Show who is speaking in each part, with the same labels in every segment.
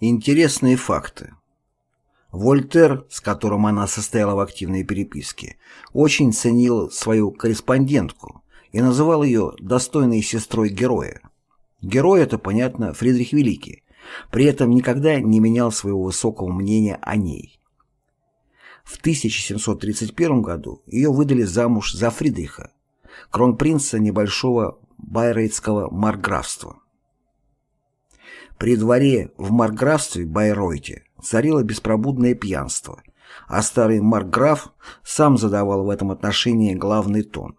Speaker 1: Интересные факты. Вольтер, с которым она состояла в активной переписке, очень ценил свою корреспондентку и называл ее достойной сестрой героя. Герой это, понятно, Фридрих Великий, при этом никогда не менял своего высокого мнения о ней. В 1731 году ее выдали замуж за Фридриха, кронпринца небольшого байрейтского маркграфства. При дворе в маркграфстве Байройте царило беспробудное пьянство, а старый маркграф сам задавал в этом отношении главный тон.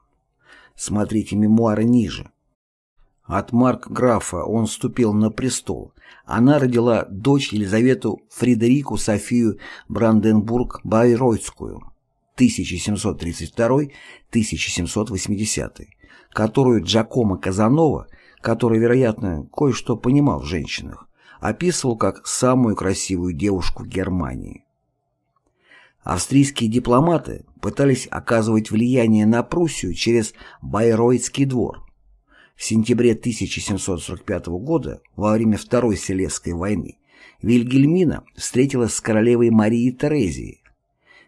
Speaker 1: Смотрите мемуары ниже. От маркграфа он вступил на престол. Она родила дочь Елизавету Фредерику Софию Бранденбург-Байройтскую 1732-1780, которую Джакомо Казанова – который, вероятно, кое-что понимал в женщинах, описывал как самую красивую девушку Германии. Австрийские дипломаты пытались оказывать влияние на Пруссию через Байройтский двор. В сентябре 1745 года, во время Второй Селезской войны, Вильгельмина встретилась с королевой Марией Терезией.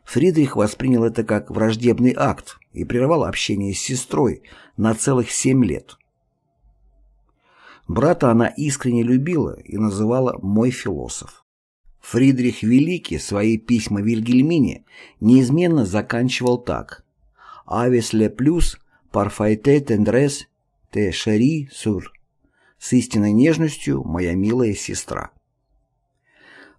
Speaker 1: Фридрих воспринял это как враждебный акт и прервал общение с сестрой на целых семь лет. Брата она искренне любила и называла «мой философ». Фридрих Великий свои письма Вильгельмине неизменно заканчивал так «Авес ле плюс парфайте тендрес те шери сур» «С истинной нежностью, моя милая сестра».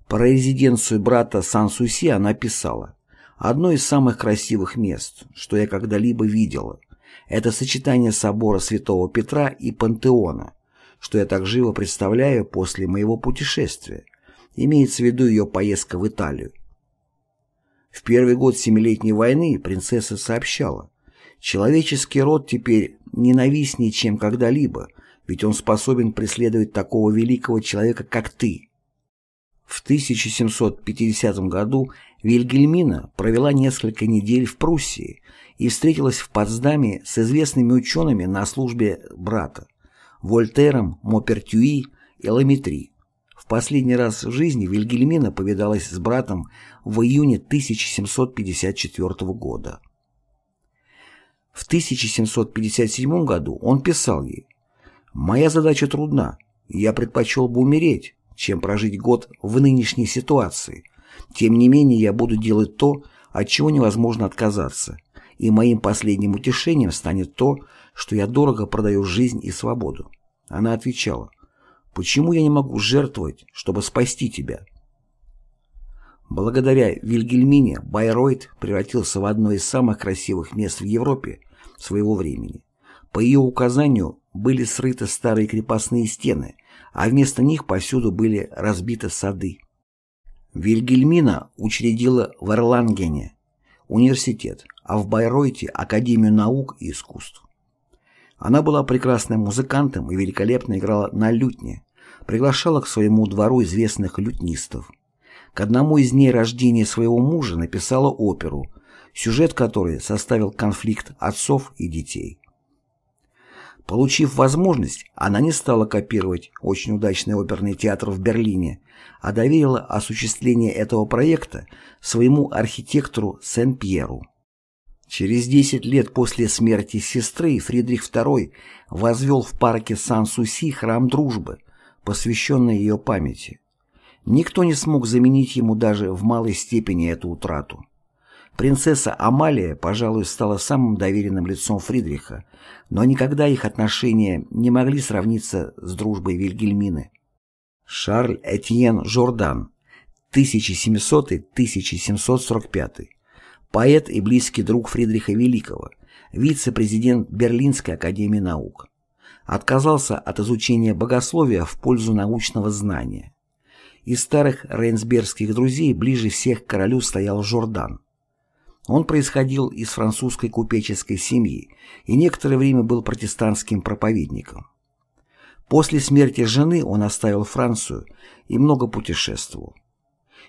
Speaker 1: Про резиденцию брата Сан-Суси она писала «Одно из самых красивых мест, что я когда-либо видела, это сочетание собора Святого Петра и Пантеона» что я так живо представляю после моего путешествия. Имеется в виду ее поездка в Италию. В первый год Семилетней войны принцесса сообщала, «Человеческий род теперь ненавистнее, чем когда-либо, ведь он способен преследовать такого великого человека, как ты». В 1750 году Вильгельмина провела несколько недель в Пруссии и встретилась в Потсдаме с известными учеными на службе брата. Вольтером, Мопертюи и Ламетри. В последний раз в жизни Вильгельмина повидалась с братом в июне 1754 года. В 1757 году он писал ей «Моя задача трудна, я предпочел бы умереть, чем прожить год в нынешней ситуации. Тем не менее я буду делать то, от чего невозможно отказаться, и моим последним утешением станет то, что я дорого продаю жизнь и свободу. Она отвечала, «Почему я не могу жертвовать, чтобы спасти тебя?» Благодаря Вильгельмине Байройт превратился в одно из самых красивых мест в Европе своего времени. По ее указанию были срыты старые крепостные стены, а вместо них повсюду были разбиты сады. Вильгельмина учредила в Эрлангене университет, а в Байройте – Академию наук и искусств. Она была прекрасным музыкантом и великолепно играла на лютне, приглашала к своему двору известных лютнистов. К одному из дней рождения своего мужа написала оперу, сюжет которой составил конфликт отцов и детей. Получив возможность, она не стала копировать очень удачный оперный театр в Берлине, а доверила осуществление этого проекта своему архитектору Сен-Пьеру. Через 10 лет после смерти сестры Фридрих II возвел в парке Сан-Суси храм дружбы, посвященный ее памяти. Никто не смог заменить ему даже в малой степени эту утрату. Принцесса Амалия, пожалуй, стала самым доверенным лицом Фридриха, но никогда их отношения не могли сравниться с дружбой Вильгельмины. Шарль Этьен Жордан, 1700-1745 поэт и близкий друг Фридриха Великого, вице-президент Берлинской академии наук. Отказался от изучения богословия в пользу научного знания. Из старых рейнсбергских друзей ближе всех к королю стоял Жордан. Он происходил из французской купеческой семьи и некоторое время был протестантским проповедником. После смерти жены он оставил Францию и много путешествовал.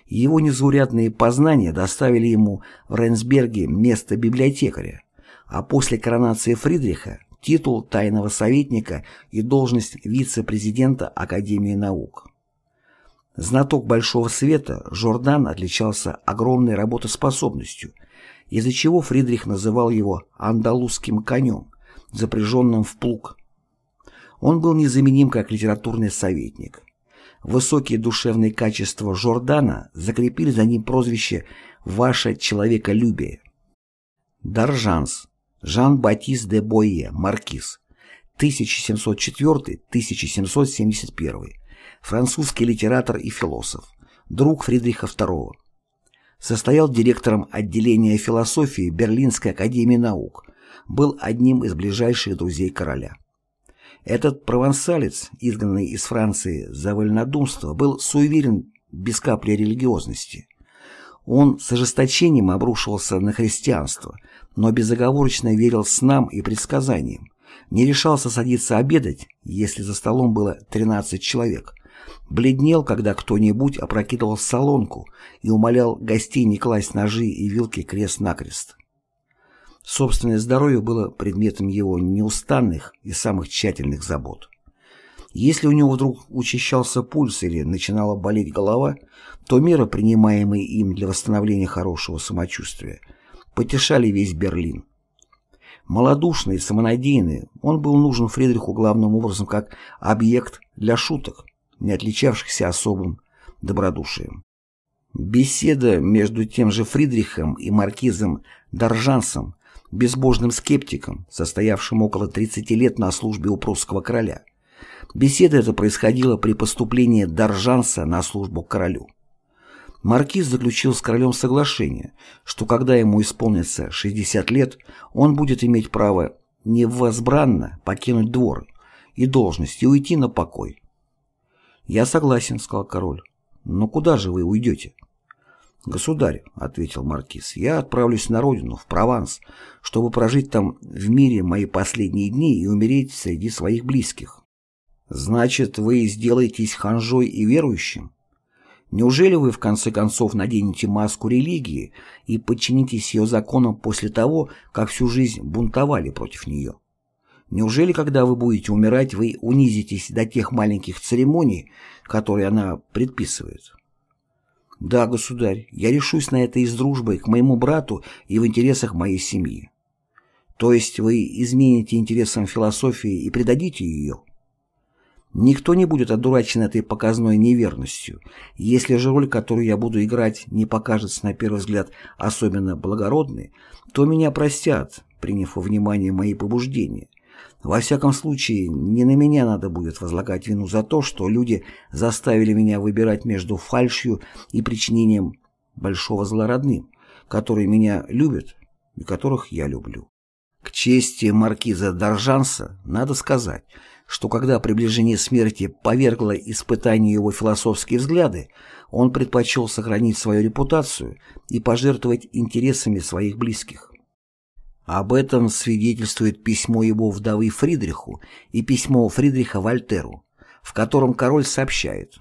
Speaker 1: Его незаурядные познания доставили ему в Рейнсберге место библиотекаря, а после коронации Фридриха – титул тайного советника и должность вице-президента Академии наук. Знаток большого света, Жордан отличался огромной работоспособностью, из-за чего Фридрих называл его «андалузским конем», запряженным в плуг. Он был незаменим как литературный советник. Высокие душевные качества Жордана закрепили за ним прозвище «Ваше человеколюбие». Даржанс, Жан-Батист де Бойе, маркиз, 1704-1771, французский литератор и философ, друг Фридриха II. Состоял директором отделения философии Берлинской академии наук, был одним из ближайших друзей короля. Этот провансалец, изгнанный из Франции за вольнодумство, был суеверен без капли религиозности. Он с ожесточением обрушивался на христианство, но безоговорочно верил снам и предсказаниям, не решался садиться обедать, если за столом было 13 человек, бледнел, когда кто-нибудь опрокидывал солонку и умолял гостей не класть ножи и вилки крест-накрест. Собственное здоровье было предметом его неустанных и самых тщательных забот. Если у него вдруг учащался пульс или начинала болеть голова, то меры, принимаемые им для восстановления хорошего самочувствия, потешали весь Берлин. Молодушный, самонадеянный, он был нужен Фридриху главным образом как объект для шуток, не отличавшихся особым добродушием. Беседа между тем же Фридрихом и маркизом Доржансом, безбожным скептиком, состоявшим около 30 лет на службе у прусского короля. Беседа эта происходила при поступлении Доржанса на службу к королю. Маркиз заключил с королем соглашение, что когда ему исполнится 60 лет, он будет иметь право невозбранно покинуть двор и должность и уйти на покой. «Я согласен», — сказал король. «Но куда же вы уйдете?» «Государь», — ответил маркиз, — «я отправлюсь на родину, в Прованс, чтобы прожить там в мире мои последние дни и умереть среди своих близких». «Значит, вы сделаетесь ханжой и верующим?» Неужели вы в конце концов наденете маску религии и подчинитесь ее законам после того, как всю жизнь бунтовали против нее? Неужели, когда вы будете умирать, вы унизитесь до тех маленьких церемоний, которые она предписывает? Да, государь, я решусь на это из дружбы к моему брату и в интересах моей семьи. То есть вы измените интересам философии и предадите ее? Никто не будет одурачен этой показной неверностью. Если же роль, которую я буду играть, не покажется на первый взгляд особенно благородной, то меня простят, приняв во внимание мои побуждения. Во всяком случае, не на меня надо будет возлагать вину за то, что люди заставили меня выбирать между фальшью и причинением большого зла родным, которые меня любят и которых я люблю. К чести маркиза Доржанса надо сказать – что когда приближение смерти повергло испытанию его философские взгляды, он предпочел сохранить свою репутацию и пожертвовать интересами своих близких. Об этом свидетельствует письмо его вдовы Фридриху и письмо Фридриха Вольтеру, в котором король сообщает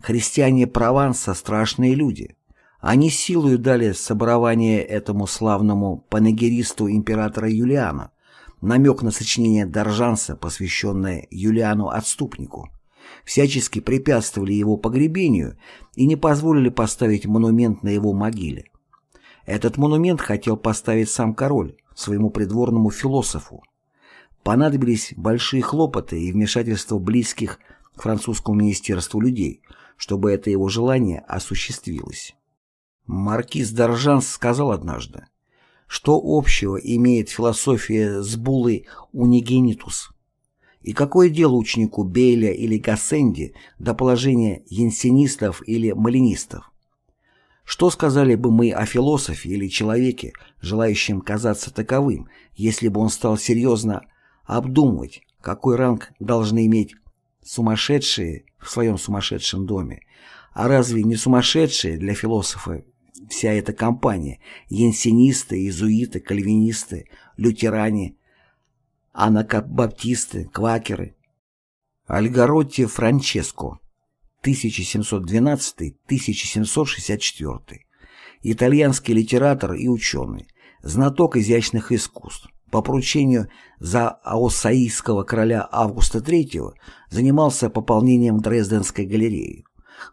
Speaker 1: «Христиане Прованса – страшные люди. Они силою дали соборование этому славному панегеристу императора Юлиана, намек на сочинение Доржанса, посвященное Юлиану Отступнику, всячески препятствовали его погребению и не позволили поставить монумент на его могиле. Этот монумент хотел поставить сам король, своему придворному философу. Понадобились большие хлопоты и вмешательство близких к французскому министерству людей, чтобы это его желание осуществилось. Маркиз Доржанс сказал однажды, что общего имеет философия с булой «унигенитус»? И какое дело ученику Бейля или Гассенди до положения янсенистов или малинистов? Что сказали бы мы о философе или человеке, желающем казаться таковым, если бы он стал серьезно обдумывать, какой ранг должны иметь сумасшедшие в своем сумасшедшем доме, а разве не сумасшедшие для философа вся эта компания – янсенисты, иезуиты, кальвинисты, лютеране, анакабаптисты, квакеры. Альгаротти Франческо, 1712-1764, итальянский литератор и ученый, знаток изящных искусств, по поручению за аосаийского короля Августа III занимался пополнением Дрезденской галереи.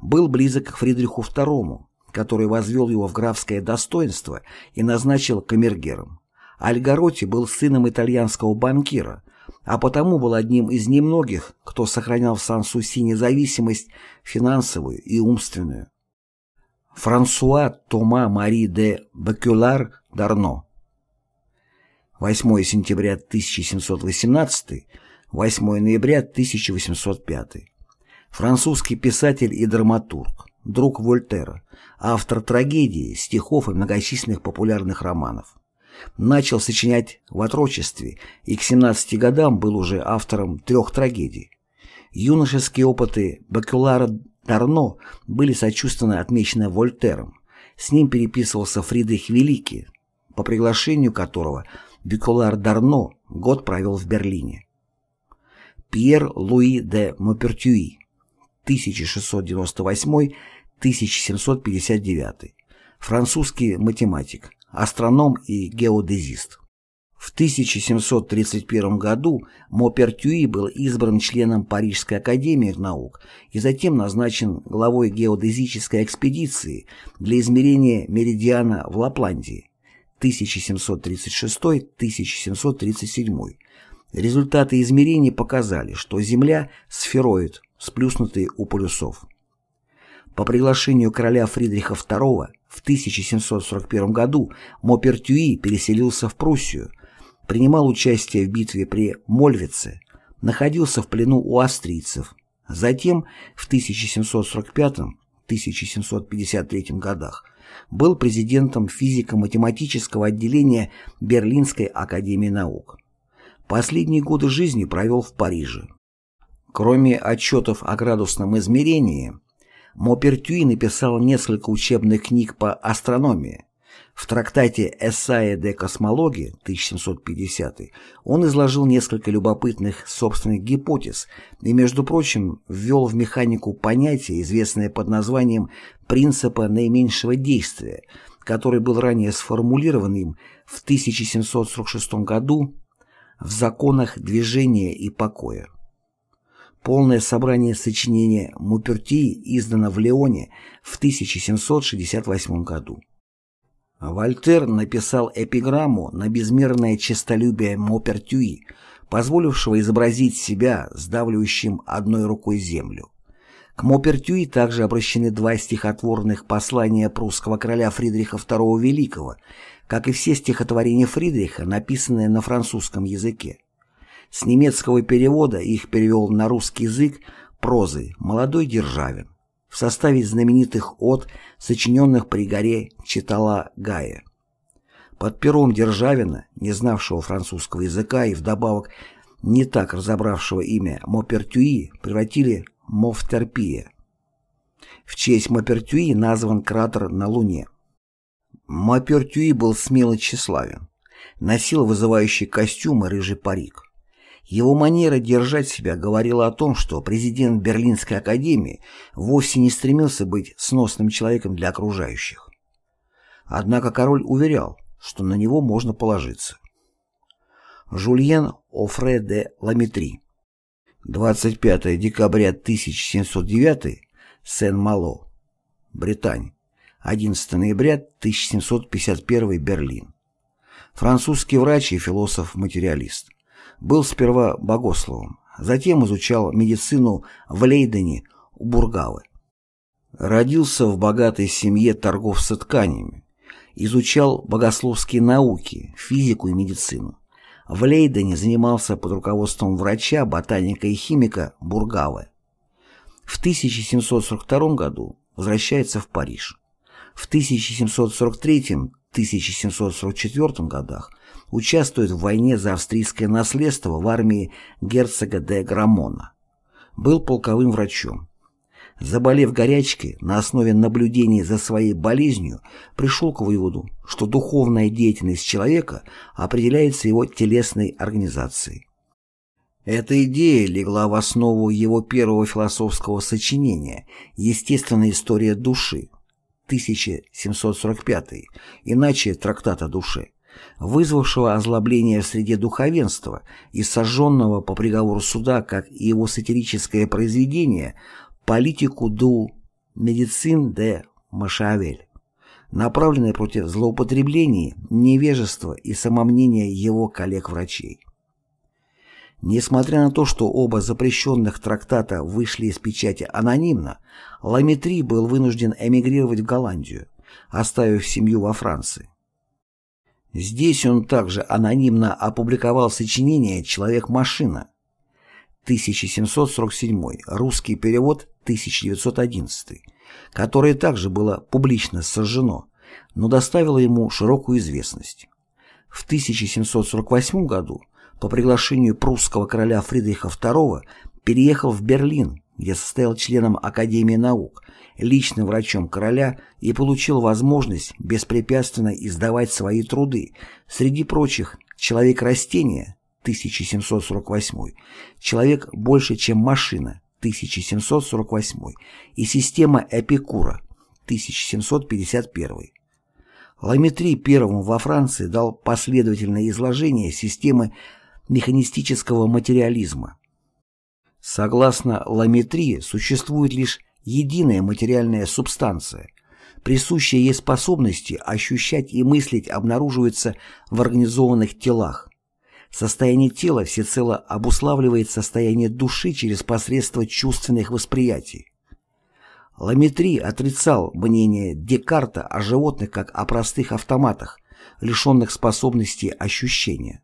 Speaker 1: был близок к Фридриху II, который возвел его в графское достоинство и назначил камергером. Альгаротти был сыном итальянского банкира, а потому был одним из немногих, кто сохранял в Сан-Суси независимость финансовую и умственную. Франсуа Тома Мари де Бакюлар Дарно 8 сентября 1718, 8 ноября 1805. Французский писатель и драматург, друг Вольтера, автор трагедий, стихов и многочисленных популярных романов. Начал сочинять в отрочестве и к 17 годам был уже автором трех трагедий. Юношеские опыты Бакюлара Дарно были сочувственно отмечены Вольтером. С ним переписывался Фридрих Великий, по приглашению которого Бакюлар Дарно год провел в Берлине. Пьер Луи де Мопертюи 1698-1759 французский математик, астроном и геодезист. В 1731 году Мопертюи был избран членом Парижской академии наук и затем назначен главой геодезической экспедиции для измерения меридиана в Лапландии 1736-1737. Результаты измерений показали, что Земля – сфероид, сплюснутый у полюсов. По приглашению короля Фридриха II в 1741 году Мопертюи переселился в Пруссию, принимал участие в битве при Мольвице, находился в плену у австрийцев. Затем в 1745-1753 годах был президентом физико-математического отделения Берлинской академии наук. Последние годы жизни провел в Париже. Кроме отчетов о градусном измерении, Мопертюи написал несколько учебных книг по астрономии. В трактате «Эссае де космологии» 1750 он изложил несколько любопытных собственных гипотез и, между прочим, ввел в механику понятие, известное под названием «принципа наименьшего действия», который был ранее сформулирован им в 1746 году в «Законах движения и покоя». Полное собрание сочинения Мупертии издано в Леоне в 1768 году. Вольтер написал эпиграмму на безмерное честолюбие Мопертюи, позволившего изобразить себя сдавливающим одной рукой землю. К Мопертюи также обращены два стихотворных послания прусского короля Фридриха II Великого, как и все стихотворения Фридриха, написанные на французском языке. С немецкого перевода их перевел на русский язык прозы «Молодой Державин» в составе знаменитых от, сочиненных при горе Читала Гая. Под пером Державина, не знавшего французского языка и вдобавок не так разобравшего имя Мопертюи, превратили Мофтерпия. В честь Мопертюи назван кратер на Луне. Мопертюи был смело тщеславен, носил вызывающий костюм и рыжий парик. Его манера держать себя говорила о том, что президент Берлинской академии вовсе не стремился быть сносным человеком для окружающих. Однако король уверял, что на него можно положиться. Жульен Офре де Ламетри 25 декабря 1709 Сен-Мало, Британь 11 ноября 1751 Берлин Французский врач и философ-материалист был сперва богословом, затем изучал медицину в Лейдене у Бургавы. Родился в богатой семье торговца тканями, изучал богословские науки, физику и медицину. В Лейдене занимался под руководством врача, ботаника и химика Бургавы. В 1742 году возвращается в Париж. В 1743-1744 годах участвует в войне за австрийское наследство в армии герцога де Грамона. Был полковым врачом. Заболев горячкой, на основе наблюдений за своей болезнью, пришел к выводу, что духовная деятельность человека определяется его телесной организацией. Эта идея легла в основу его первого философского сочинения «Естественная история души» 1745, иначе «Трактат о душе», вызвавшего озлобление в среде духовенства и сожженного по приговору суда, как и его сатирическое произведение «Политику ду «Медицин де Машавель», направленная против злоупотреблений, невежества и самомнения его коллег-врачей. Несмотря на то, что оба запрещенных трактата вышли из печати анонимно, Ламетри был вынужден эмигрировать в Голландию, оставив семью во Франции. Здесь он также анонимно опубликовал сочинение «Человек-машина» 1747, русский перевод 1911, которое также было публично сожжено, но доставило ему широкую известность. В 1748 году по приглашению прусского короля Фридриха II переехал в Берлин, где состоял членом Академии наук, личным врачом короля и получил возможность беспрепятственно издавать свои труды, среди прочих «Человек-растение» 1748, «Человек больше, чем машина» 1748 и «Система Эпикура» 1751. Ламетри первым во Франции дал последовательное изложение системы механистического материализма. Согласно ламетрии, существует лишь единая материальная субстанция. Присущие ей способности ощущать и мыслить обнаруживаются в организованных телах. Состояние тела всецело обуславливает состояние души через посредство чувственных восприятий. Ламетри отрицал мнение Декарта о животных как о простых автоматах, лишенных способности ощущения.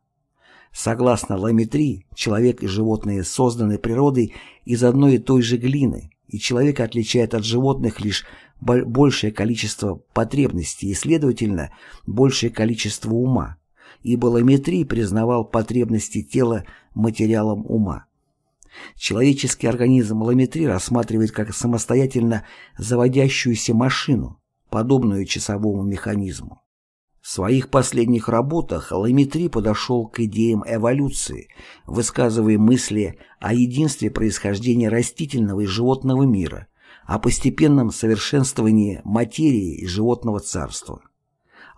Speaker 1: Согласно ламетри, человек и животные созданы природой из одной и той же глины, и человека отличает от животных лишь большее количество потребностей и, следовательно, большее количество ума, ибо ламетри признавал потребности тела материалом ума. Человеческий организм ламетри рассматривает как самостоятельно заводящуюся машину, подобную часовому механизму. В своих последних работах Ламетри подошел к идеям эволюции, высказывая мысли о единстве происхождения растительного и животного мира, о постепенном совершенствовании материи и животного царства.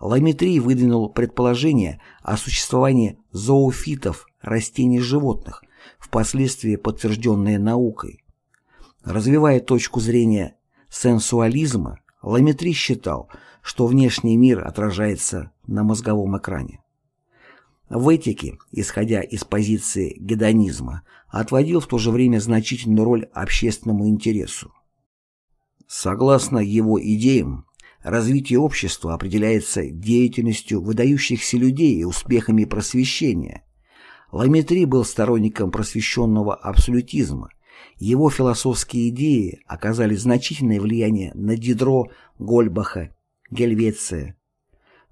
Speaker 1: Ламетри выдвинул предположение о существовании зоофитов, растений животных, впоследствии подтвержденное наукой. Развивая точку зрения сенсуализма, Ламетри считал, что внешний мир отражается на мозговом экране. В этике, исходя из позиции гедонизма, отводил в то же время значительную роль общественному интересу. Согласно его идеям, развитие общества определяется деятельностью выдающихся людей и успехами просвещения. Ламетри был сторонником просвещенного абсолютизма, его философские идеи оказали значительное влияние на Дидро, Гольбаха, Гельвеция.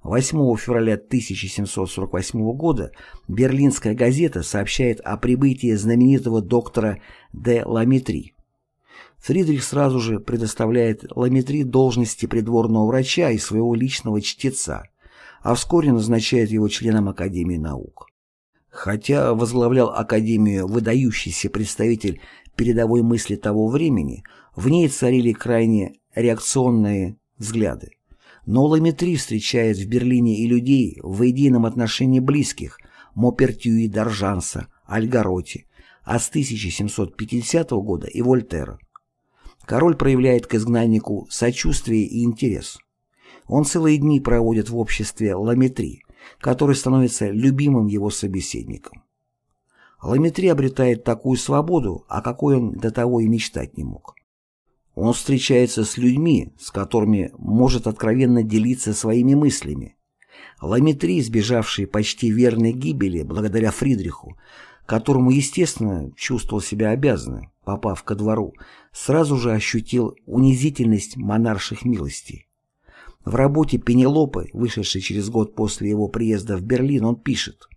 Speaker 1: 8 февраля 1748 года Берлинская газета сообщает о прибытии знаменитого доктора де Ламетри. Фридрих сразу же предоставляет Ламетри должности придворного врача и своего личного чтеца, а вскоре назначает его членом Академии наук. Хотя возглавлял Академию выдающийся представитель передовой мысли того времени, в ней царили крайне реакционные взгляды. Но Ламетри встречает в Берлине и людей в идейном отношении близких Мопертюи Доржанса, Альгароти, а с 1750 года и Вольтера. Король проявляет к изгнаннику сочувствие и интерес. Он целые дни проводит в обществе Ламетри, который становится любимым его собеседником. Ламетри обретает такую свободу, о какой он до того и мечтать не мог. Он встречается с людьми, с которыми может откровенно делиться своими мыслями. Ламетри, избежавший почти верной гибели благодаря Фридриху, которому, естественно, чувствовал себя обязанным, попав ко двору, сразу же ощутил унизительность монарших милостей. В работе Пенелопы, вышедшей через год после его приезда в Берлин, он пишет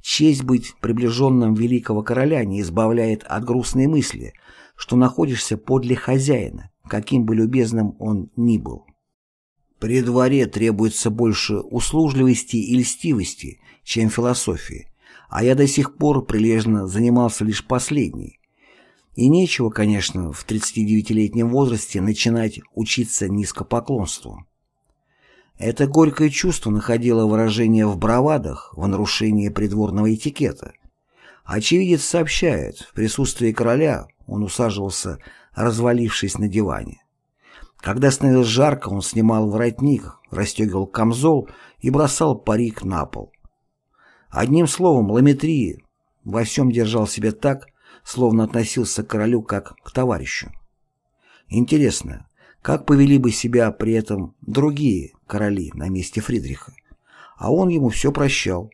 Speaker 1: Честь быть приближенным великого короля не избавляет от грустной мысли, что находишься подле хозяина, каким бы любезным он ни был. При дворе требуется больше услужливости и льстивости, чем философии, а я до сих пор прилежно занимался лишь последней. И нечего, конечно, в 39-летнем возрасте начинать учиться низкопоклонству. Это горькое чувство находило выражение в бравадах, в нарушении придворного этикета. Очевидец сообщает, в присутствии короля он усаживался, развалившись на диване. Когда становилось жарко, он снимал воротник, расстегивал камзол и бросал парик на пол. Одним словом, Ламетрии во всем держал себя так, словно относился к королю как к товарищу. Интересно, как повели бы себя при этом другие короли на месте Фридриха? А он ему все прощал.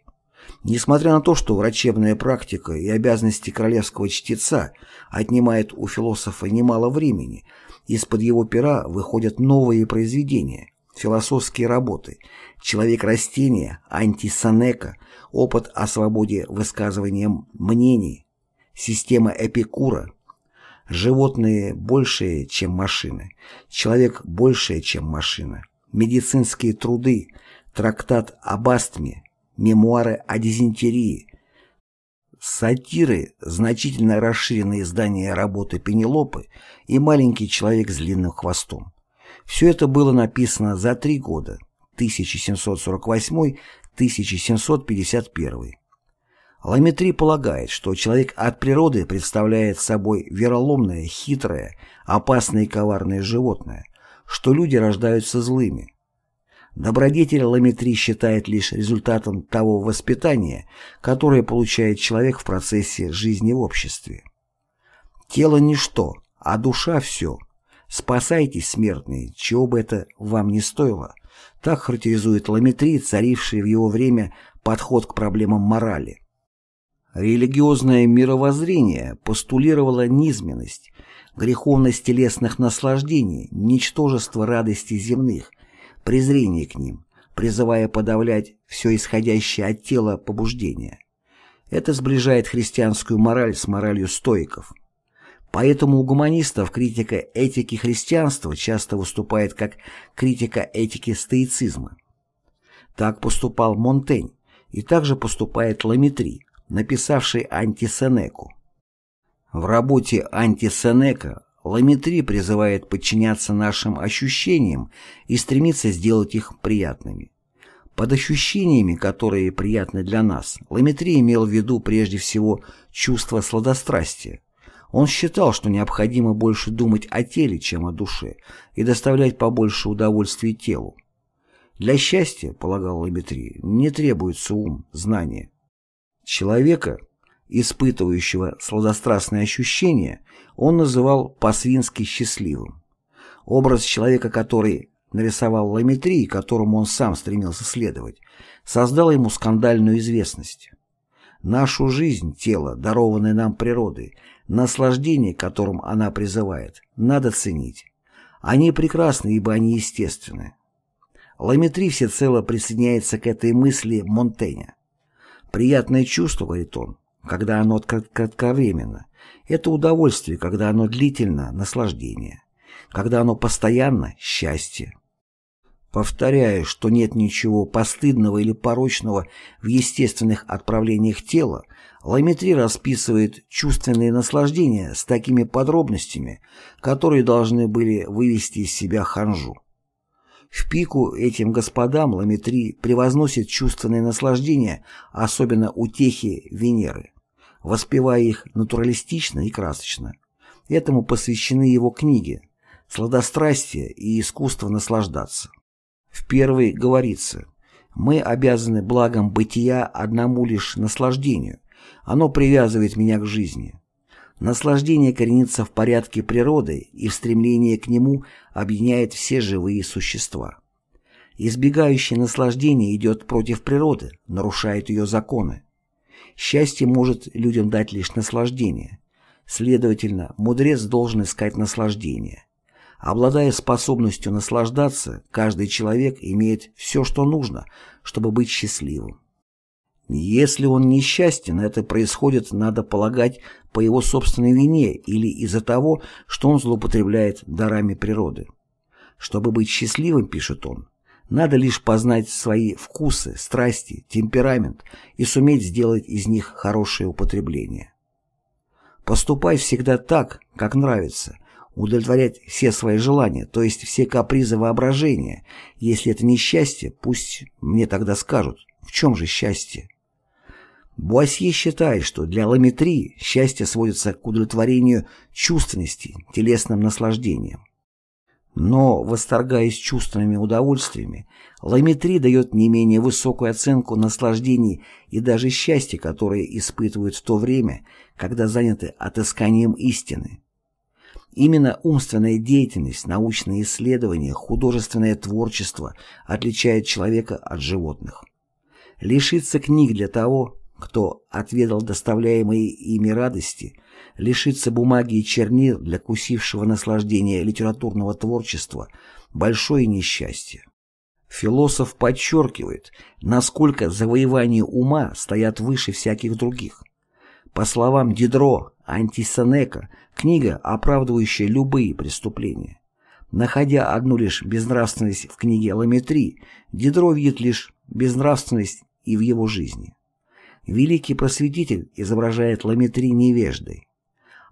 Speaker 1: Несмотря на то, что врачебная практика и обязанности королевского чтеца отнимает у философа немало времени, из-под его пера выходят новые произведения, философские работы, «Человек-растение», «Антисонека», «Опыт о свободе высказывания мнений», «Система Эпикура», «Животные большее, чем машины», «Человек большее, чем машина», «Медицинские труды», трактат об астме, мемуары о дизентерии, сатиры, значительно расширенные издания работы Пенелопы и «Маленький человек с длинным хвостом». Все это было написано за три года, 1748-1751. Ламетри полагает, что человек от природы представляет собой вероломное, хитрое, опасное и коварное животное, что люди рождаются злыми, Добродетель Ламетри считает лишь результатом того воспитания, которое получает человек в процессе жизни в обществе. Тело – ничто, а душа – все. Спасайтесь, смертные, чего бы это вам не стоило. Так характеризует Ламетри, царивший в его время подход к проблемам морали. Религиозное мировоззрение постулировало низменность, греховность телесных наслаждений, ничтожество радостей земных – презрение к ним, призывая подавлять все исходящее от тела побуждение. Это сближает христианскую мораль с моралью стоиков. Поэтому у гуманистов критика этики христианства часто выступает как критика этики стоицизма. Так поступал Монтень, и также поступает Ламетри, написавший антисенеку. В работе антисенека Ламетри призывает подчиняться нашим ощущениям и стремиться сделать их приятными. Под ощущениями, которые приятны для нас, Ламетри имел в виду прежде всего чувство сладострастия. Он считал, что необходимо больше думать о теле, чем о душе, и доставлять побольше удовольствия телу. Для счастья, полагал Ламетри, не требуется ум, знание. Человека, испытывающего сладострастные ощущения, он называл по-свински счастливым. Образ человека, который нарисовал Ламетри, которому он сам стремился следовать, создал ему скандальную известность. Нашу жизнь, тело, дарованное нам природой, наслаждение, которым она призывает, надо ценить. Они прекрасны, ибо они естественны. Ламетри всецело присоединяется к этой мысли Монтеня. «Приятное чувство, — говорит он, когда оно кратковременно. Это удовольствие, когда оно длительно – наслаждение. Когда оно постоянно – счастье. Повторяю, что нет ничего постыдного или порочного в естественных отправлениях тела, Ламетри расписывает чувственные наслаждения с такими подробностями, которые должны были вывести из себя ханжу. В пику этим господам Ламетри превозносит чувственные наслаждения, особенно утехи Венеры, воспевая их натуралистично и красочно. Этому посвящены его книги «Сладострастие и искусство наслаждаться». В первой говорится «Мы обязаны благом бытия одному лишь наслаждению. Оно привязывает меня к жизни. Наслаждение коренится в порядке природы и в стремлении к нему объединяет все живые существа. Избегающее наслаждение идет против природы, нарушает ее законы. Счастье может людям дать лишь наслаждение. Следовательно, мудрец должен искать наслаждение. Обладая способностью наслаждаться, каждый человек имеет все, что нужно, чтобы быть счастливым. Если он несчастен, это происходит, надо полагать, по его собственной вине или из-за того, что он злоупотребляет дарами природы. Чтобы быть счастливым, пишет он, надо лишь познать свои вкусы, страсти, темперамент и суметь сделать из них хорошее употребление. Поступай всегда так, как нравится, удовлетворять все свои желания, то есть все капризы воображения. Если это не счастье, пусть мне тогда скажут, в чем же счастье? Буасье считает, что для ламетрии счастье сводится к удовлетворению чувственности, телесным наслаждением. Но, восторгаясь чувственными удовольствиями, Ламетри дает не менее высокую оценку наслаждений и даже счастья, которые испытывают в то время, когда заняты отысканием истины. Именно умственная деятельность, научные исследования, художественное творчество отличает человека от животных. Лишиться книг для того, кто отведал доставляемые ими радости, лишиться бумаги и чернил для кусившего наслаждения литературного творчества – большое несчастье. Философ подчеркивает, насколько завоевания ума стоят выше всяких других. По словам Дидро, Антисенека – книга, оправдывающая любые преступления. Находя одну лишь безнравственность в книге Ламетри, Дидро видит лишь безнравственность и в его жизни. Великий просветитель изображает Ламетри невеждой.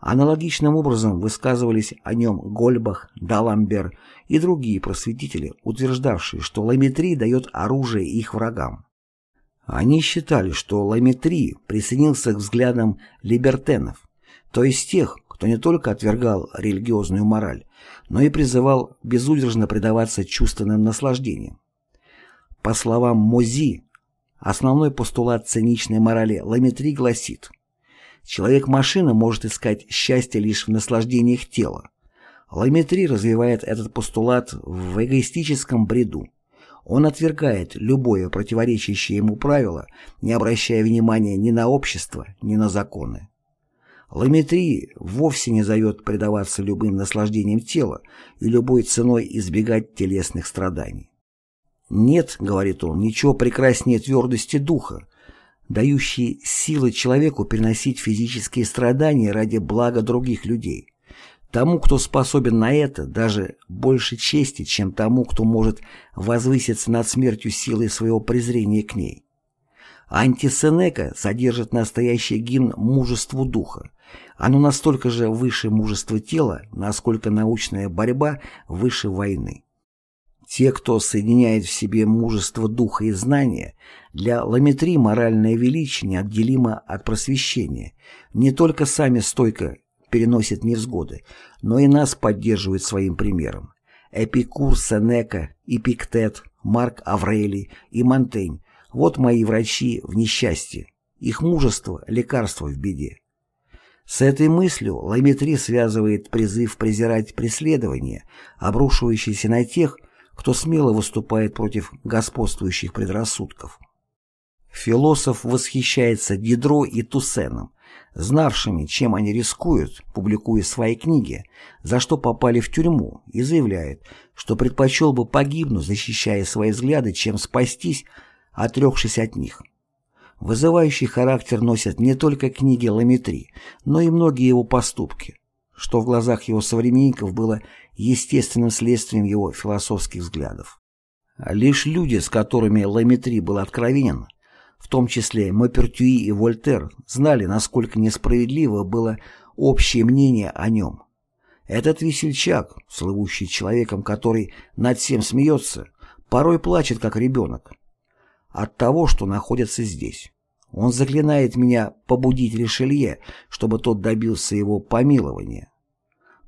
Speaker 1: Аналогичным образом высказывались о нем Гольбах, Даламбер и другие просветители, утверждавшие, что Ламетри дает оружие их врагам. Они считали, что Ламетри присоединился к взглядам либертенов, то есть тех, кто не только отвергал религиозную мораль, но и призывал безудержно предаваться чувственным наслаждениям. По словам Мози, основной постулат циничной морали Ламетри гласит «Человек-машина может искать счастье лишь в наслаждениях тела». Ламетри развивает этот постулат в эгоистическом бреду. Он отвергает любое противоречащее ему правило, не обращая внимания ни на общество, ни на законы. Ламетри вовсе не зовет предаваться любым наслаждениям тела и любой ценой избегать телесных страданий. «Нет, — говорит он, — ничего прекраснее твердости духа, дающей силы человеку переносить физические страдания ради блага других людей. Тому, кто способен на это, даже больше чести, чем тому, кто может возвыситься над смертью силой своего презрения к ней. Антисенека содержит настоящий гимн мужеству духа. Оно настолько же выше мужества тела, насколько научная борьба выше войны. Те, кто соединяет в себе мужество духа и знания, для ламетри моральное величие неотделимо от просвещения, не только сами стойко переносят невзгоды, но и нас поддерживают своим примером. Эпикур, Сенека, Эпиктет, Марк Аврелий и Монтень вот мои врачи в несчастье, их мужество – лекарство в беде. С этой мыслью Ламетри связывает призыв презирать преследования, обрушивающиеся на тех, кто смело выступает против господствующих предрассудков. Философ восхищается Дидро и Туссеном, знавшими, чем они рискуют, публикуя свои книги, за что попали в тюрьму, и заявляет, что предпочел бы погибнуть, защищая свои взгляды, чем спастись, отрекшись от них. Вызывающий характер носят не только книги Ламетри, но и многие его поступки, что в глазах его современников было естественным следствием его философских взглядов. Лишь люди, с которыми Ламетри был откровенен, в том числе Мопертюи и Вольтер, знали, насколько несправедливо было общее мнение о нем. Этот весельчак, слывущий человеком, который над всем смеется, порой плачет, как ребенок, от того, что находится здесь. Он заклинает меня побудить Ришелье, чтобы тот добился его помилования.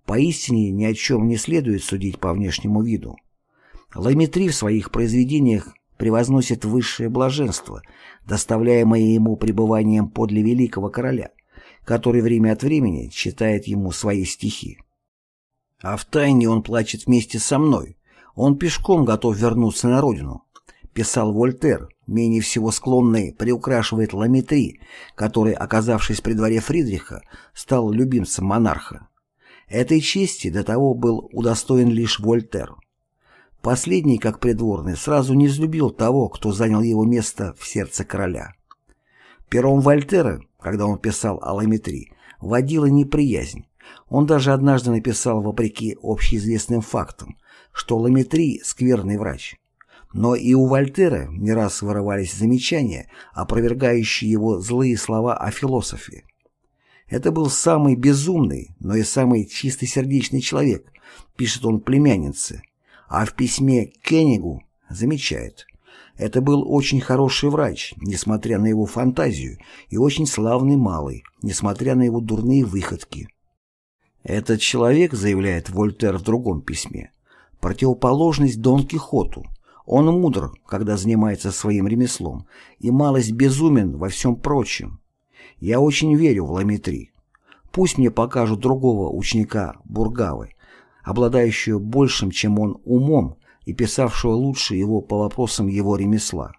Speaker 1: Поистине ни о чем не следует судить по внешнему виду. Ламетри в своих произведениях превозносит высшее блаженство, доставляемое ему пребыванием подле великого короля, который время от времени читает ему свои стихи. А в тайне он плачет вместе со мной. Он пешком готов вернуться на родину писал Вольтер, менее всего склонный приукрашивает Ламетри, который, оказавшись при дворе Фридриха, стал любимцем монарха. Этой чести до того был удостоен лишь Вольтер. Последний, как придворный, сразу не взлюбил того, кто занял его место в сердце короля. Пером Вольтера, когда он писал о Ламетри, водила неприязнь. Он даже однажды написал, вопреки общеизвестным фактам, что Ламетри – скверный врач. Но и у Вольтера не раз вырывались замечания, опровергающие его злые слова о философии. Это был самый безумный, но и самый чистосердечный человек, пишет он племяннице, а в письме Кеннигу замечает. Это был очень хороший врач, несмотря на его фантазию, и очень славный малый, несмотря на его дурные выходки. Этот человек, заявляет Вольтер в другом письме, противоположность Дон Кихоту. Он мудр, когда занимается своим ремеслом, и малость безумен во всем прочем. Я очень верю в Ламетри. Пусть мне покажут другого ученика Бургавы, обладающего большим, чем он, умом и писавшего лучше его по вопросам его ремесла.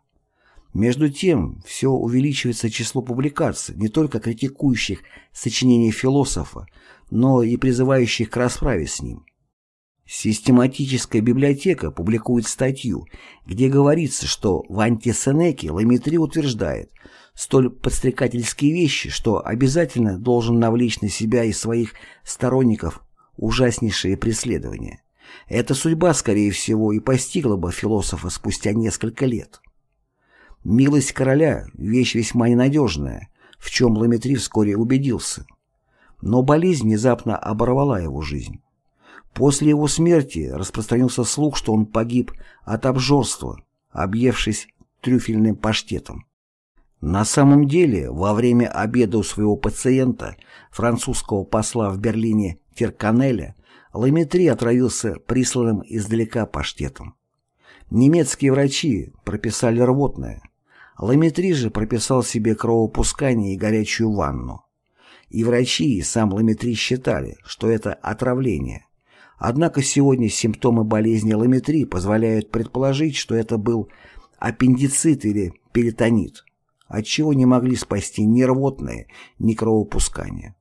Speaker 1: Между тем, все увеличивается число публикаций, не только критикующих сочинения философа, но и призывающих к расправе с ним. Систематическая библиотека публикует статью, где говорится, что в антисенеке Ламетри утверждает столь подстрекательские вещи, что обязательно должен навлечь на себя и своих сторонников ужаснейшие преследования. Эта судьба, скорее всего, и постигла бы философа спустя несколько лет. Милость короля – вещь весьма ненадежная, в чем Ламетри вскоре убедился. Но болезнь внезапно оборвала его жизнь. После его смерти распространился слух, что он погиб от обжорства, объевшись трюфельным паштетом. На самом деле, во время обеда у своего пациента, французского посла в Берлине Терканеля, Ламетри отравился присланным издалека паштетом. Немецкие врачи прописали рвотное. Ламетри же прописал себе кровопускание и горячую ванну. И врачи, и сам Ламетри считали, что это отравление. Однако сегодня симптомы болезни Ламетри позволяют предположить, что это был аппендицит или перитонит, отчего не могли спасти ни рвотное, ни кровопускание.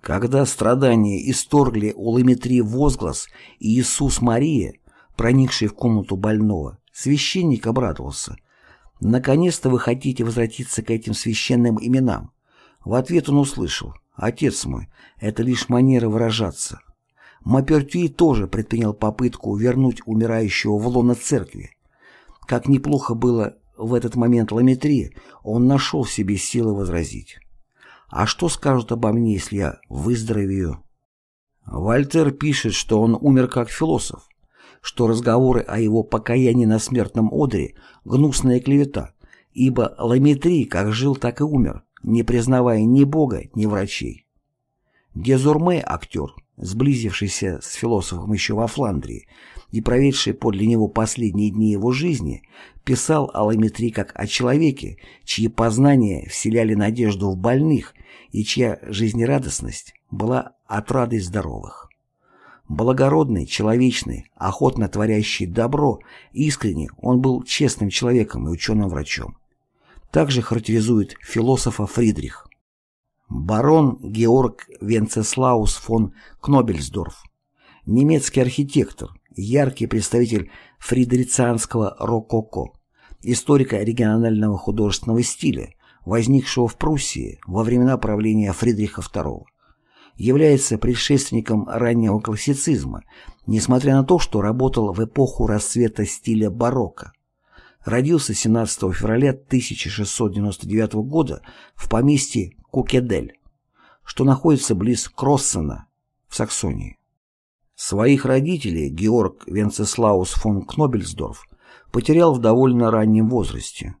Speaker 1: Когда страдания исторгли у Ламетри возглас «Иисус Мария», проникший в комнату больного, священник обрадовался. «Наконец-то вы хотите возвратиться к этим священным именам». В ответ он услышал «Отец мой, это лишь манера выражаться». Мапертюи тоже предпринял попытку вернуть умирающего в лоно церкви. Как неплохо было в этот момент Ламетри, он нашел в себе силы возразить. А что скажут обо мне, если я выздоровею? Вольтер пишет, что он умер как философ, что разговоры о его покаянии на смертном одре – гнусная клевета, ибо Ламетри как жил, так и умер, не признавая ни Бога, ни врачей. Дезурме – актер, сблизившийся с философом еще во Фландрии и проведший подле него последние дни его жизни, писал о Ламетри как о человеке, чьи познания вселяли надежду в больных и чья жизнерадостность была отрадой здоровых. Благородный, человечный, охотно творящий добро, искренне, он был честным человеком и ученым-врачом. Также характеризует философа Фридрих. Барон Георг Венцеслаус фон Кнобельсдорф, немецкий архитектор, яркий представитель фридрицианского рококо, историка регионального художественного стиля, возникшего в Пруссии во времена правления Фридриха II, является предшественником раннего классицизма, несмотря на то, что работал в эпоху расцвета стиля барокко. Родился 17 февраля 1699 года в поместье Кукедель, что находится близ Кроссена в Саксонии. Своих родителей Георг Венцеслаус фон Кнобельсдорф потерял в довольно раннем возрасте.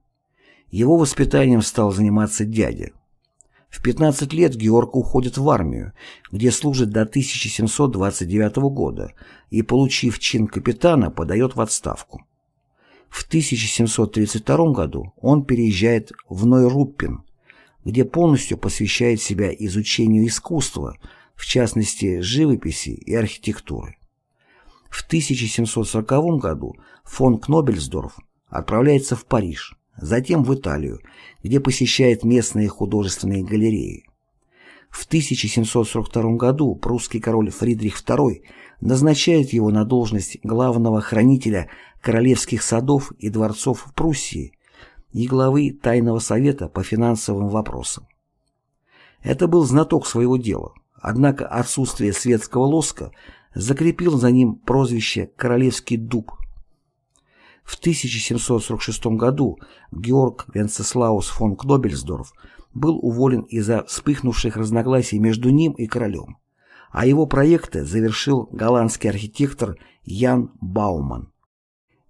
Speaker 1: Его воспитанием стал заниматься дядя. В 15 лет Георг уходит в армию, где служит до 1729 года и, получив чин капитана, подает в отставку. В 1732 году он переезжает в Нойруппин, где полностью посвящает себя изучению искусства, в частности живописи и архитектуры. В 1740 году фон Кнобельсдорф отправляется в Париж, затем в Италию, где посещает местные художественные галереи. В 1742 году прусский король Фридрих II назначает его на должность главного хранителя королевских садов и дворцов в Пруссии и главы Тайного совета по финансовым вопросам. Это был знаток своего дела, однако отсутствие светского лоска закрепил за ним прозвище «Королевский дуб». В 1746 году Георг Венцеслаус фон Кнобельсдорф был уволен из-за вспыхнувших разногласий между ним и королем, а его проекты завершил голландский архитектор Ян Бауман.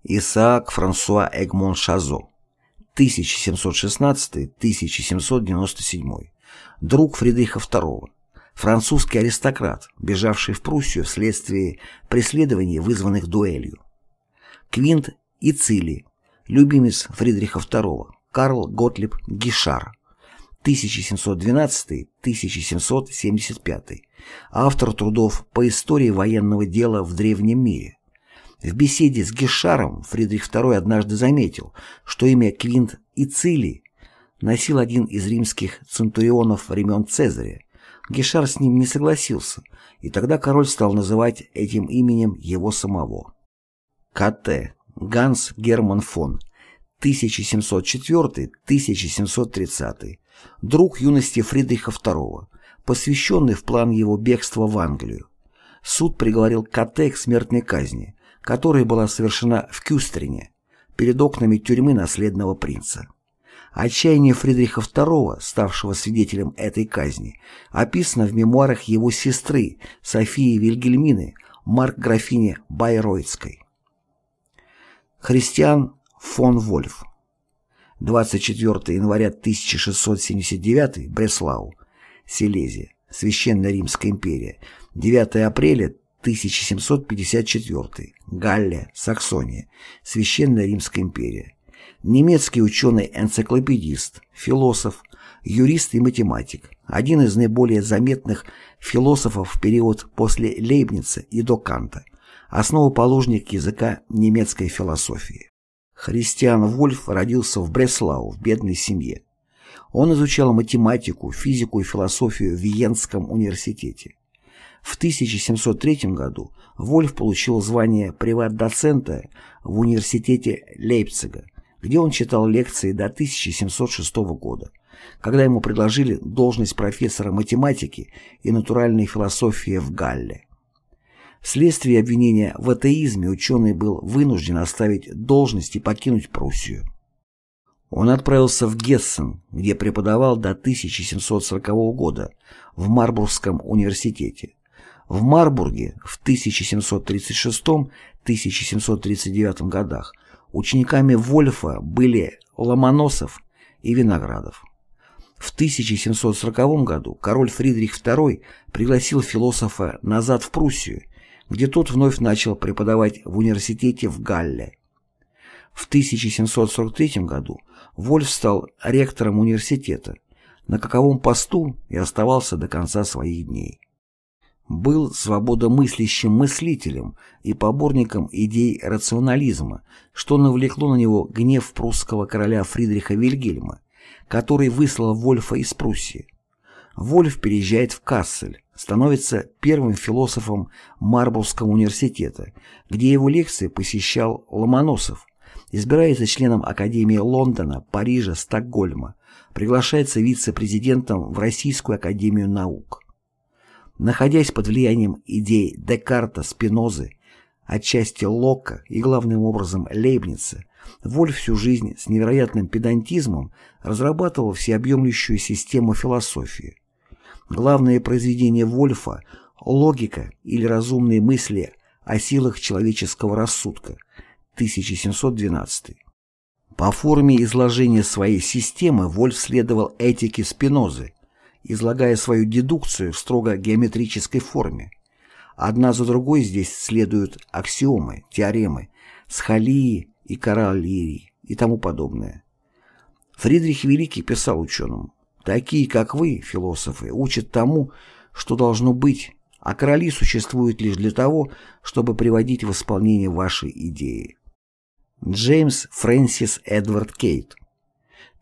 Speaker 1: Исаак Франсуа Эгмон Шазо 1716-1797, друг Фридриха II, французский аристократ, бежавший в Пруссию вследствие преследований, вызванных дуэлью. Квинт и Цили, любимец Фридриха II, Карл Готлиб Гишар, 1712-1775, автор трудов по истории военного дела в древнем мире. В беседе с Гишаром Фридрих II однажды заметил, что имя Квинт и Цили носил один из римских центурионов времен Цезаря. Гишар с ним не согласился, и тогда король стал называть этим именем его самого. К.Т. Ганс Герман фон 1704-1730, друг юности Фридриха II, посвященный в план его бегства в Англию. Суд приговорил Катте к смертной казни, которая была совершена в Кюстрине, перед окнами тюрьмы наследного принца. Отчаяние Фридриха II, ставшего свидетелем этой казни, описано в мемуарах его сестры Софии Вильгельмины, Марк графини Байройцкой. Христиан фон Вольф 24 января 1679 Бреслау, Силезия, Священная Римская империя, 9 апреля 1754 Галлия, Саксония, Священная Римская империя. Немецкий ученый-энциклопедист, философ, юрист и математик, один из наиболее заметных философов в период после Лейбница и до Канта, основоположник языка немецкой философии. Христиан Вольф родился в Бреслау в бедной семье. Он изучал математику, физику и философию в Виенском университете. В 1703 году Вольф получил звание приват-доцента в университете Лейпцига, где он читал лекции до 1706 года, когда ему предложили должность профессора математики и натуральной философии в Галле. Вследствие обвинения в атеизме ученый был вынужден оставить должность и покинуть Пруссию. Он отправился в Гессен, где преподавал до 1740 года в Марбургском университете. В Марбурге в 1736-1739 годах учениками Вольфа были Ломоносов и Виноградов. В 1740 году король Фридрих II пригласил философа назад в Пруссию где тот вновь начал преподавать в университете в Галле. В 1743 году Вольф стал ректором университета, на каковом посту и оставался до конца своих дней. Был свободомыслящим мыслителем и поборником идей рационализма, что навлекло на него гнев прусского короля Фридриха Вильгельма, который выслал Вольфа из Пруссии. Вольф переезжает в Кассель, становится первым философом Марбургского университета, где его лекции посещал Ломоносов, избирается членом Академии Лондона, Парижа, Стокгольма, приглашается вице-президентом в Российскую Академию Наук. Находясь под влиянием идей Декарта, Спинозы, отчасти Локка и главным образом Лейбница, Вольф всю жизнь с невероятным педантизмом разрабатывал всеобъемлющую систему философии. Главное произведение Вольфа – «Логика» или «Разумные мысли о силах человеческого рассудка» 1712. По форме изложения своей системы Вольф следовал этике Спинозы, излагая свою дедукцию в строго геометрической форме. Одна за другой здесь следуют аксиомы, теоремы, схалии и кораллии и тому подобное. Фридрих Великий писал ученым, Такие, как вы, философы, учат тому, что должно быть, а короли существуют лишь для того, чтобы приводить в исполнение ваши идеи. Джеймс Фрэнсис Эдвард Кейт,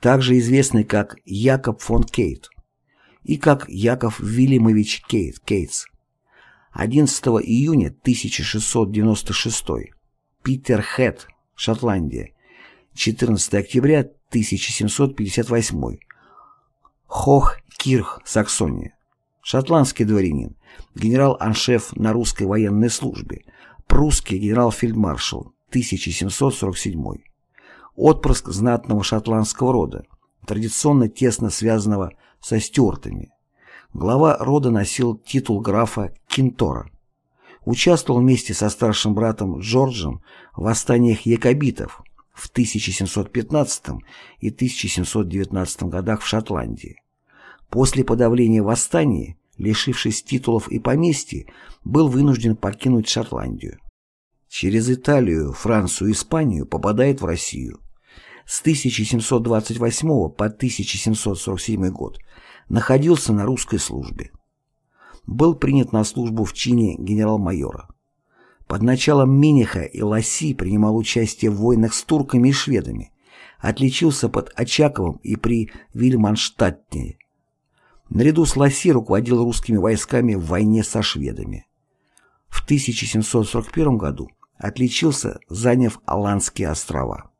Speaker 1: также известный как Якоб фон Кейт и как Яков Вильямович Кейт, Кейтс. 11 июня 1696, Питер Хэт, Шотландия, 14 октября 1758, Хох Кирх, Саксония. Шотландский дворянин, генерал-аншеф на русской военной службе, прусский генерал-фельдмаршал, 1747. Отпрыск знатного шотландского рода, традиционно тесно связанного со стюартами. Глава рода носил титул графа Кинтора. Участвовал вместе со старшим братом Джорджем в восстаниях якобитов в 1715 и 1719 годах в Шотландии. После подавления восстания лишившись титулов и поместья, был вынужден покинуть Шотландию. Через Италию, Францию и Испанию попадает в Россию. С 1728 по 1747 год находился на русской службе. Был принят на службу в чине генерал-майора. Под началом Миниха и Ласси принимал участие в войнах с турками и шведами, отличился под Очаковым и при Вильманштадте. Наряду с Ласси руководил русскими войсками в войне со шведами. В 1741 году отличился, заняв Аландские острова.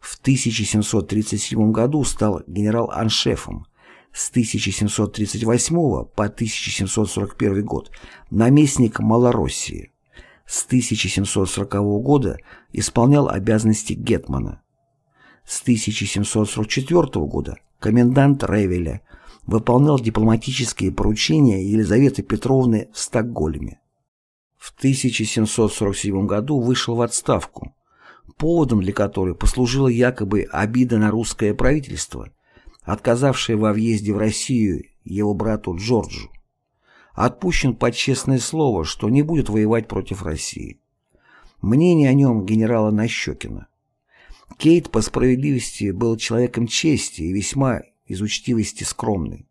Speaker 1: В 1737 году стал генерал-аншефом, с 1738 по 1741 год наместник Малороссии. С 1740 года исполнял обязанности гетмана. С 1744 года комендант Ревеля выполнял дипломатические поручения Елизаветы Петровны в Стокгольме. В 1747 году вышел в отставку, поводом для которой послужила якобы обида на русское правительство, отказавшее во въезде в Россию его брату Джорджу. Отпущен под честное слово, что не будет воевать против России. Мнение о нем генерала Нащекина. Кейт по справедливости был человеком чести и весьма из учтивости скромный.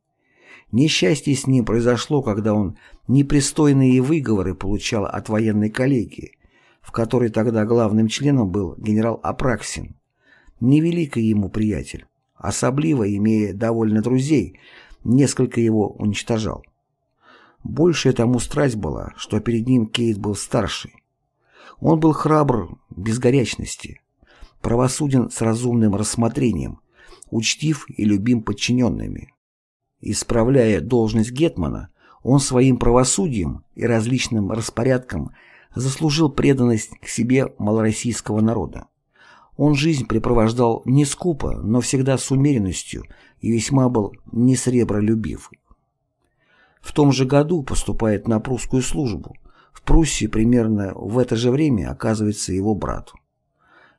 Speaker 1: Несчастье с ним произошло, когда он непристойные выговоры получал от военной коллегии, в которой тогда главным членом был генерал Апраксин, невеликий ему приятель, особливо, имея довольно друзей, несколько его уничтожал. Большая тому страсть была, что перед ним Кейт был старший. Он был храбр, без горячности, правосуден с разумным рассмотрением, учтив и любим подчиненными. Исправляя должность Гетмана, он своим правосудием и различным распорядком заслужил преданность к себе малороссийского народа. Он жизнь препровождал не скупо, но всегда с умеренностью и весьма был несребролюбив. В том же году поступает на прусскую службу. В Пруссии примерно в это же время оказывается его брат.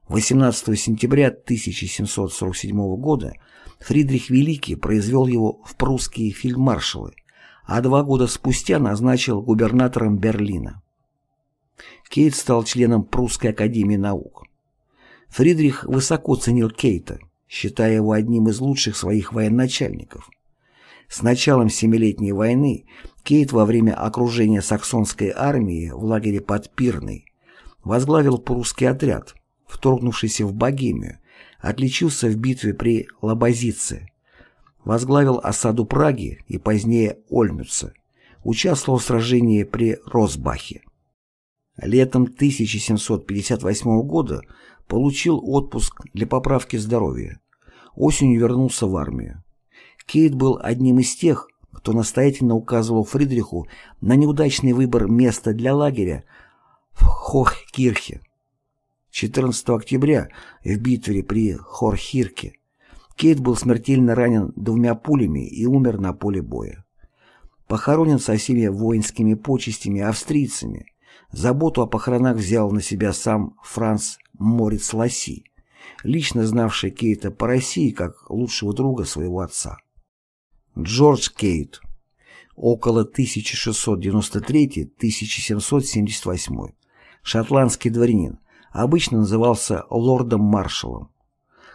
Speaker 1: 18 сентября 1747 года Фридрих Великий произвел его в прусские фельдмаршалы, а два года спустя назначил губернатором Берлина. Кейт стал членом Прусской академии наук. Фридрих высоко ценил Кейта, считая его одним из лучших своих военачальников. С началом Семилетней войны Кейт во время окружения саксонской армии в лагере под Пирной возглавил прусский отряд – вторгнувшийся в Богемию, отличился в битве при Лабазице, возглавил осаду Праги и позднее Ольмюца, участвовал в сражении при Росбахе. Летом 1758 года получил отпуск для поправки здоровья. Осенью вернулся в армию. Кейт был одним из тех, кто настоятельно указывал Фридриху на неудачный выбор места для лагеря в Хохкирхе. 14 октября в битве при Хорхирке Кейт был смертельно ранен двумя пулями и умер на поле боя. Похоронен со всеми воинскими почестями австрийцами. Заботу о похоронах взял на себя сам Франц Морец Ласси, лично знавший Кейта по России как лучшего друга своего отца. Джордж Кейт. Около 1693-1778. Шотландский дворянин обычно назывался лордом-маршалом.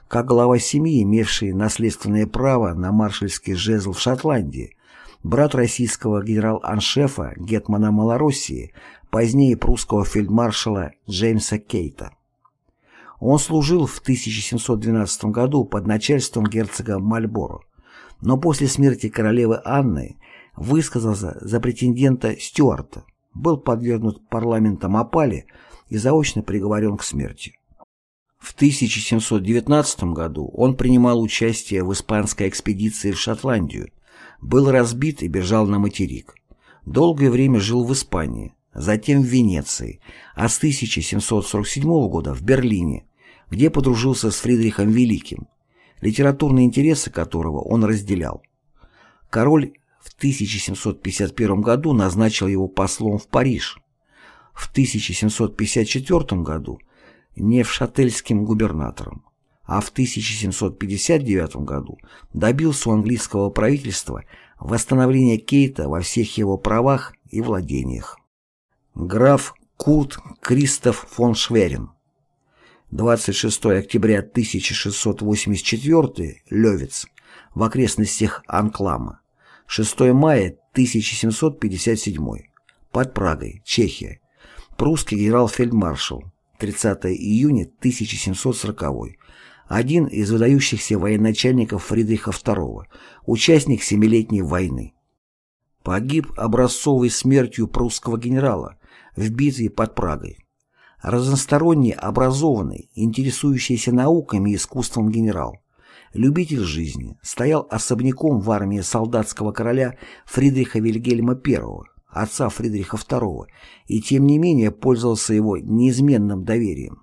Speaker 1: Как глава семьи, имевший наследственное право на маршальский жезл в Шотландии, брат российского генерал-аншефа Гетмана Малороссии, позднее прусского фельдмаршала Джеймса Кейта. Он служил в 1712 году под начальством герцога Мальборо, но после смерти королевы Анны высказался за претендента Стюарта, был подвергнут парламентом опале, и заочно приговорен к смерти. В 1719 году он принимал участие в испанской экспедиции в Шотландию, был разбит и бежал на материк. Долгое время жил в Испании, затем в Венеции, а с 1747 года в Берлине, где подружился с Фридрихом Великим, литературные интересы которого он разделял. Король в 1751 году назначил его послом в Париж, в 1754 году невшательским губернатором, а в 1759 году добился у английского правительства восстановление Кейта во всех его правах и владениях. Граф Курт Кристоф фон Шверин 26 октября 1684 Левец в окрестностях Анклама 6 мая 1757 под Прагой, Чехия прусский генерал-фельдмаршал 30 июня 1740 один из выдающихся военачальников Фридриха II, участник Семилетней войны. Погиб образцовой смертью прусского генерала в битве под Прагой. Разносторонне образованный, интересующийся науками и искусством генерал, любитель жизни, стоял особняком в армии солдатского короля Фридриха Вильгельма I, отца Фридриха II, и тем не менее пользовался его неизменным доверием.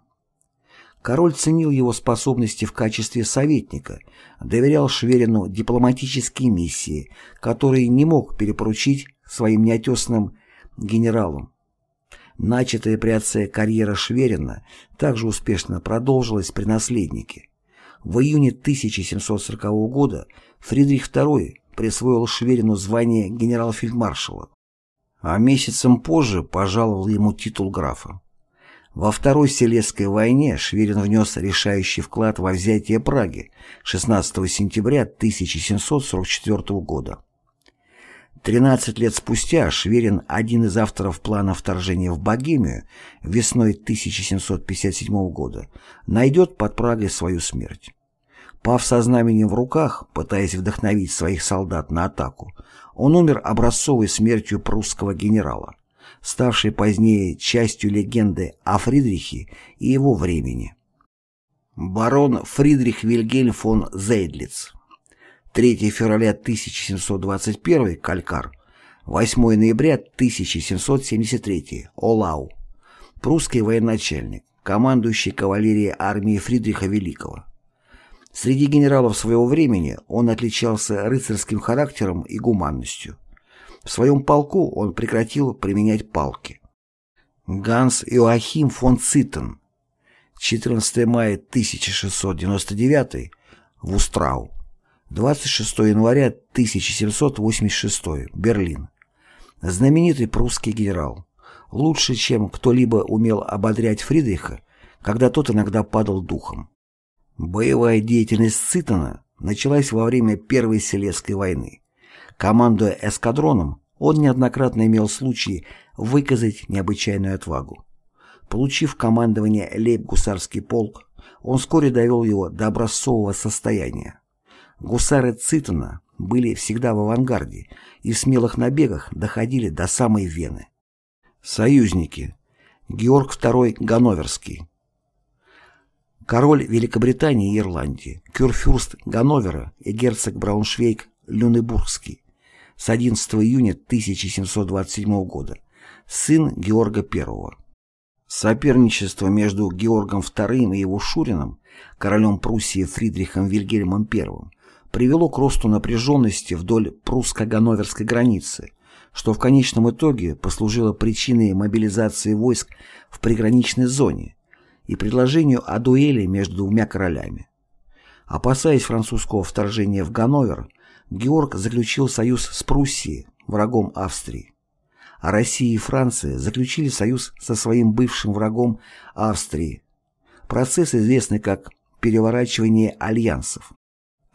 Speaker 1: Король ценил его способности в качестве советника, доверял Шверину дипломатические миссии, которые не мог перепоручить своим неотесным генералам. Начатая при отце карьера Шверина также успешно продолжилась при наследнике. В июне 1740 года Фридрих II присвоил Шверину звание генерал-фельдмаршала, а месяцем позже пожаловал ему титул графа. Во Второй Селезской войне Шверин внес решающий вклад во взятие Праги 16 сентября 1744 года. 13 лет спустя Шверин, один из авторов плана вторжения в Богемию весной 1757 года, найдет под Прагой свою смерть. Пав со знаменем в руках, пытаясь вдохновить своих солдат на атаку, он умер образцовой смертью прусского генерала ставшей позднее частью легенды о Фридрихе и его времени. Барон Фридрих Вильгельм фон Зейдлиц 3 февраля 1721 Калькар 8 ноября 1773 Олау Прусский военачальник, командующий кавалерией армии Фридриха Великого. Среди генералов своего времени он отличался рыцарским характером и гуманностью. В своем полку он прекратил применять палки. Ганс Иоахим фон Циттен 14 мая 1699 в Устрау 26 января 1786 Берлин знаменитый прусский генерал лучше чем кто-либо умел ободрять Фридриха когда тот иногда падал духом боевая деятельность Циттена началась во время Первой Селезской войны Командуя эскадроном, он неоднократно имел случай выказать необычайную отвагу. Получив командование лейб-гусарский полк, он вскоре довел его до образцового состояния. Гусары Цитана были всегда в авангарде и в смелых набегах доходили до самой Вены. Союзники. Георг II Ганноверский. Король Великобритании и Ирландии, кюрфюрст Ганновера и герцог Брауншвейг Люнебургский с 11 июня 1727 года, сын Георга I. Соперничество между Георгом II и его Шурином, королем Пруссии Фридрихом Вильгельмом I, привело к росту напряженности вдоль прусско-ганноверской границы, что в конечном итоге послужило причиной мобилизации войск в приграничной зоне и предложению о дуэли между двумя королями. Опасаясь французского вторжения в Ганновер, Георг заключил союз с Пруссией, врагом Австрии. А Россия и Франция заключили союз со своим бывшим врагом Австрии. Процесс известный как переворачивание альянсов.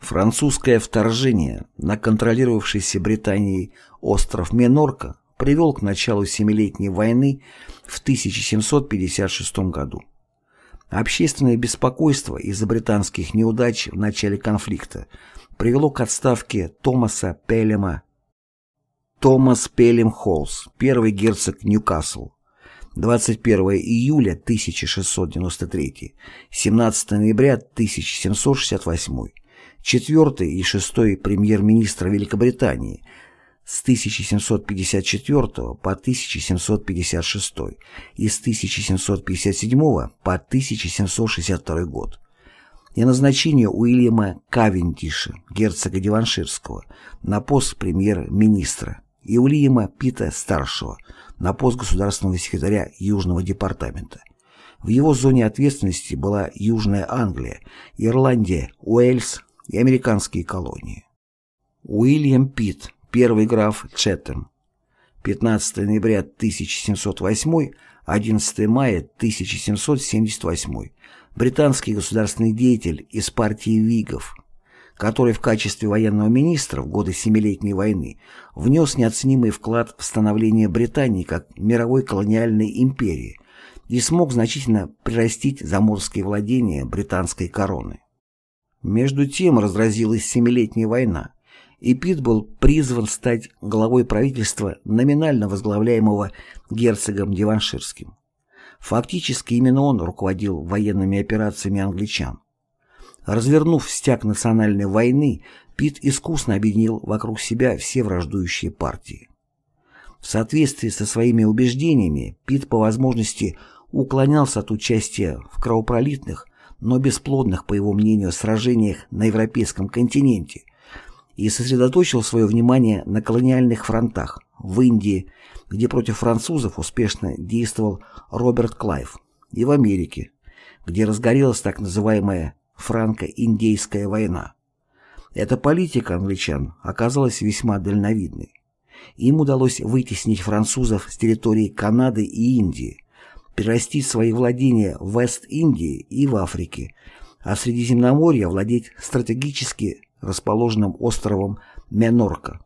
Speaker 1: Французское вторжение на контролировавшийся Британией остров Менорка привел к началу Семилетней войны в 1756 году. Общественное беспокойство из-за британских неудач в начале конфликта привело к отставке Томаса Пелема. Томас Пелем Холлс, первый герцог Ньюкасл, 21 июля 1693, 17 ноября 1768, четвертый и шестой премьер-министр Великобритании с 1754 по 1756 и с 1757 по 1762 год и назначение Уильяма Кавендиша, герцога Диванширского, на пост премьер-министра и Уильяма Пита Старшего на пост государственного секретаря Южного департамента. В его зоне ответственности была Южная Англия, Ирландия, Уэльс и американские колонии. Уильям Питт первый граф Четтем. 15 ноября 1708, 11 мая 1778, британский государственный деятель из партии Вигов, который в качестве военного министра в годы Семилетней войны внес неоценимый вклад в становление Британии как мировой колониальной империи и смог значительно прирастить заморские владения британской короны. Между тем разразилась Семилетняя война, и Пит был призван стать главой правительства, номинально возглавляемого герцогом Диванширским. Фактически именно он руководил военными операциями англичан. Развернув стяг национальной войны, Пит искусно объединил вокруг себя все враждующие партии. В соответствии со своими убеждениями, Пит по возможности уклонялся от участия в кровопролитных, но бесплодных, по его мнению, сражениях на европейском континенте – и сосредоточил свое внимание на колониальных фронтах в Индии, где против французов успешно действовал Роберт Клайв, и в Америке, где разгорелась так называемая франко-индейская война. Эта политика англичан оказалась весьма дальновидной. Им удалось вытеснить французов с территории Канады и Индии, перерастить свои владения в Вест-Индии и в Африке, а в Средиземноморье владеть стратегически расположенным островом Менорка.